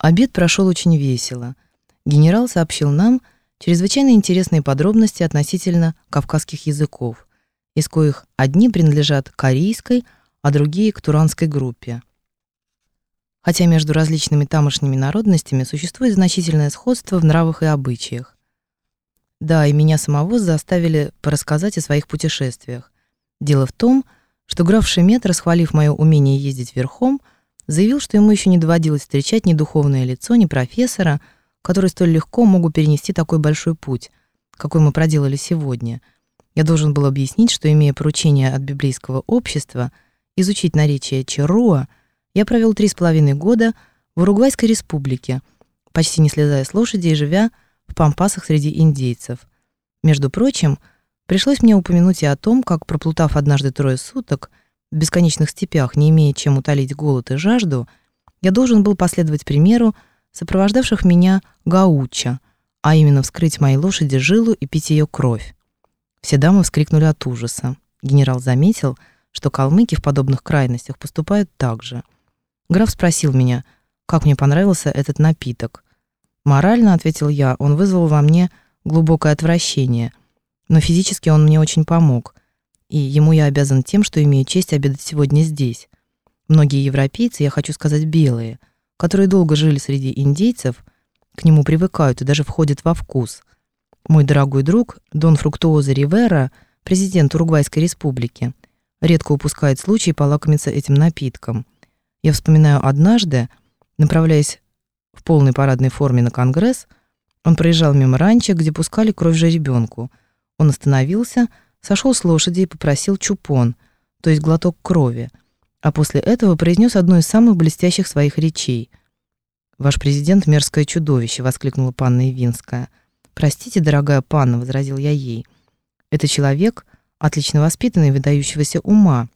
Обед прошел очень весело. Генерал сообщил нам чрезвычайно интересные подробности относительно кавказских языков, из коих одни принадлежат корейской, а другие — к туранской группе. Хотя между различными тамошними народностями существует значительное сходство в нравах и обычаях. Да, и меня самого заставили порассказать о своих путешествиях. Дело в том, что граф Шемет, расхвалив мое умение ездить верхом, заявил, что ему еще не доводилось встречать ни духовное лицо, ни профессора, которые столь легко могут перенести такой большой путь, какой мы проделали сегодня. Я должен был объяснить, что, имея поручение от библейского общества изучить наречие Черуа, я провел три с половиной года в Уругвайской республике, почти не слезая с лошади и живя в пампасах среди индейцев. Между прочим, пришлось мне упомянуть и о том, как, проплутав однажды трое суток, в бесконечных степях, не имея чем утолить голод и жажду, я должен был последовать примеру сопровождавших меня гауча, а именно вскрыть моей лошади жилу и пить ее кровь. Все дамы вскрикнули от ужаса. Генерал заметил, что калмыки в подобных крайностях поступают так же. Граф спросил меня, как мне понравился этот напиток. Морально, ответил я, он вызвал во мне глубокое отвращение, но физически он мне очень помог и ему я обязан тем, что имею честь обедать сегодня здесь. Многие европейцы, я хочу сказать белые, которые долго жили среди индейцев, к нему привыкают и даже входят во вкус. Мой дорогой друг Дон Фруктуоза Ривера, президент Уругвайской республики, редко упускает случай полакомиться этим напитком. Я вспоминаю однажды, направляясь в полной парадной форме на конгресс, он проезжал мимо ранчо, где пускали кровь же ребенку. Он остановился, сошел с лошади и попросил чупон, то есть глоток крови, а после этого произнес одну из самых блестящих своих речей. «Ваш президент — мерзкое чудовище», — воскликнула панна Ивинская. «Простите, дорогая панна», — возразил я ей. «Это человек, отлично воспитанный, выдающегося ума.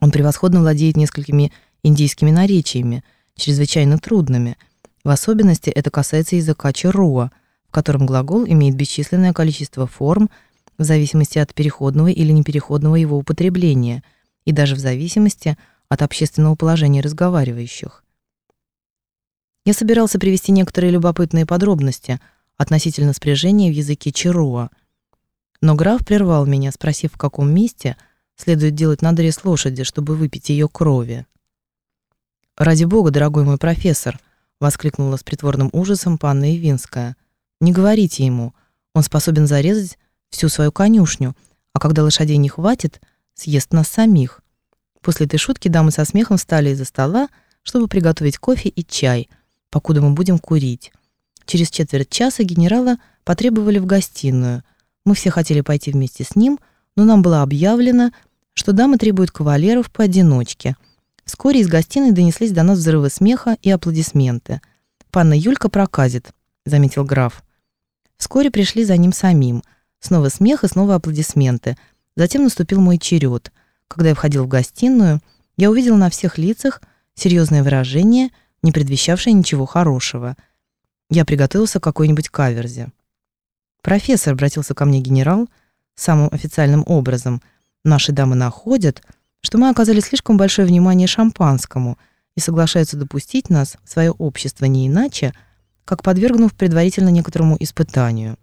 Он превосходно владеет несколькими индийскими наречиями, чрезвычайно трудными. В особенности это касается языка Чаруа, в котором глагол имеет бесчисленное количество форм в зависимости от переходного или непереходного его употребления и даже в зависимости от общественного положения разговаривающих. Я собирался привести некоторые любопытные подробности относительно спряжения в языке Чируа, но граф прервал меня, спросив, в каком месте следует делать надрез лошади, чтобы выпить ее крови. «Ради бога, дорогой мой профессор!» — воскликнула с притворным ужасом панна Ивинская. «Не говорите ему, он способен зарезать всю свою конюшню, а когда лошадей не хватит, съест нас самих. После этой шутки дамы со смехом встали из-за стола, чтобы приготовить кофе и чай, покуда мы будем курить. Через четверть часа генерала потребовали в гостиную. Мы все хотели пойти вместе с ним, но нам было объявлено, что дамы требуют кавалеров поодиночке. Вскоре из гостиной донеслись до нас взрывы смеха и аплодисменты. «Панна Юлька проказит», — заметил граф. Вскоре пришли за ним самим — Снова смех и снова аплодисменты. Затем наступил мой черед. Когда я входил в гостиную, я увидел на всех лицах серьезное выражение, не предвещавшее ничего хорошего. Я приготовился к какой-нибудь каверзе. «Профессор», — обратился ко мне генерал, самым официальным образом, «наши дамы находят, что мы оказали слишком большое внимание шампанскому и соглашаются допустить нас в свое общество не иначе, как подвергнув предварительно некоторому испытанию.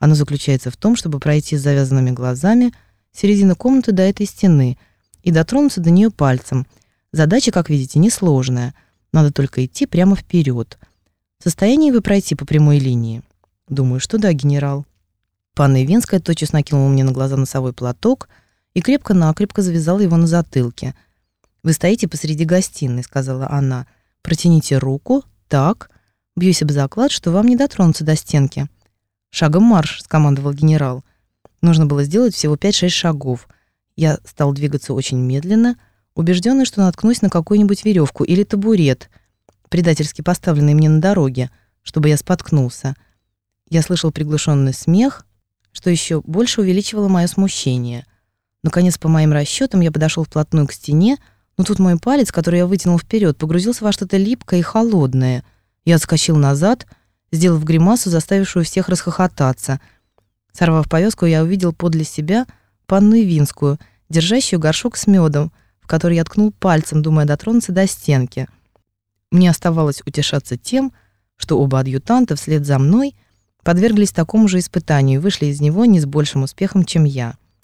Оно заключается в том, чтобы пройти с завязанными глазами середину комнаты до этой стены и дотронуться до нее пальцем. Задача, как видите, несложная. Надо только идти прямо вперед. В состоянии вы пройти по прямой линии? Думаю, что да, генерал. Панна Ивенская тотчас накинула мне на глаза носовой платок и крепко-накрепко завязала его на затылке. «Вы стоите посреди гостиной», — сказала она. «Протяните руку. Так. Бьюсь об заклад, что вам не дотронуться до стенки». «Шагом марш!» — скомандовал генерал. Нужно было сделать всего 5-6 шагов. Я стал двигаться очень медленно, убежденный, что наткнусь на какую-нибудь веревку или табурет, предательски поставленный мне на дороге, чтобы я споткнулся. Я слышал приглушенный смех, что еще больше увеличивало мое смущение. Наконец, по моим расчетам, я подошел вплотную к стене, но тут мой палец, который я вытянул вперед, погрузился во что-то липкое и холодное. Я отскочил назад — сделав гримасу, заставившую всех расхохотаться. Сорвав повязку, я увидел подле себя панну Ивинскую, держащую горшок с медом, в который я ткнул пальцем, думая дотронуться до стенки. Мне оставалось утешаться тем, что оба адъютанта вслед за мной подверглись такому же испытанию и вышли из него не с большим успехом, чем я —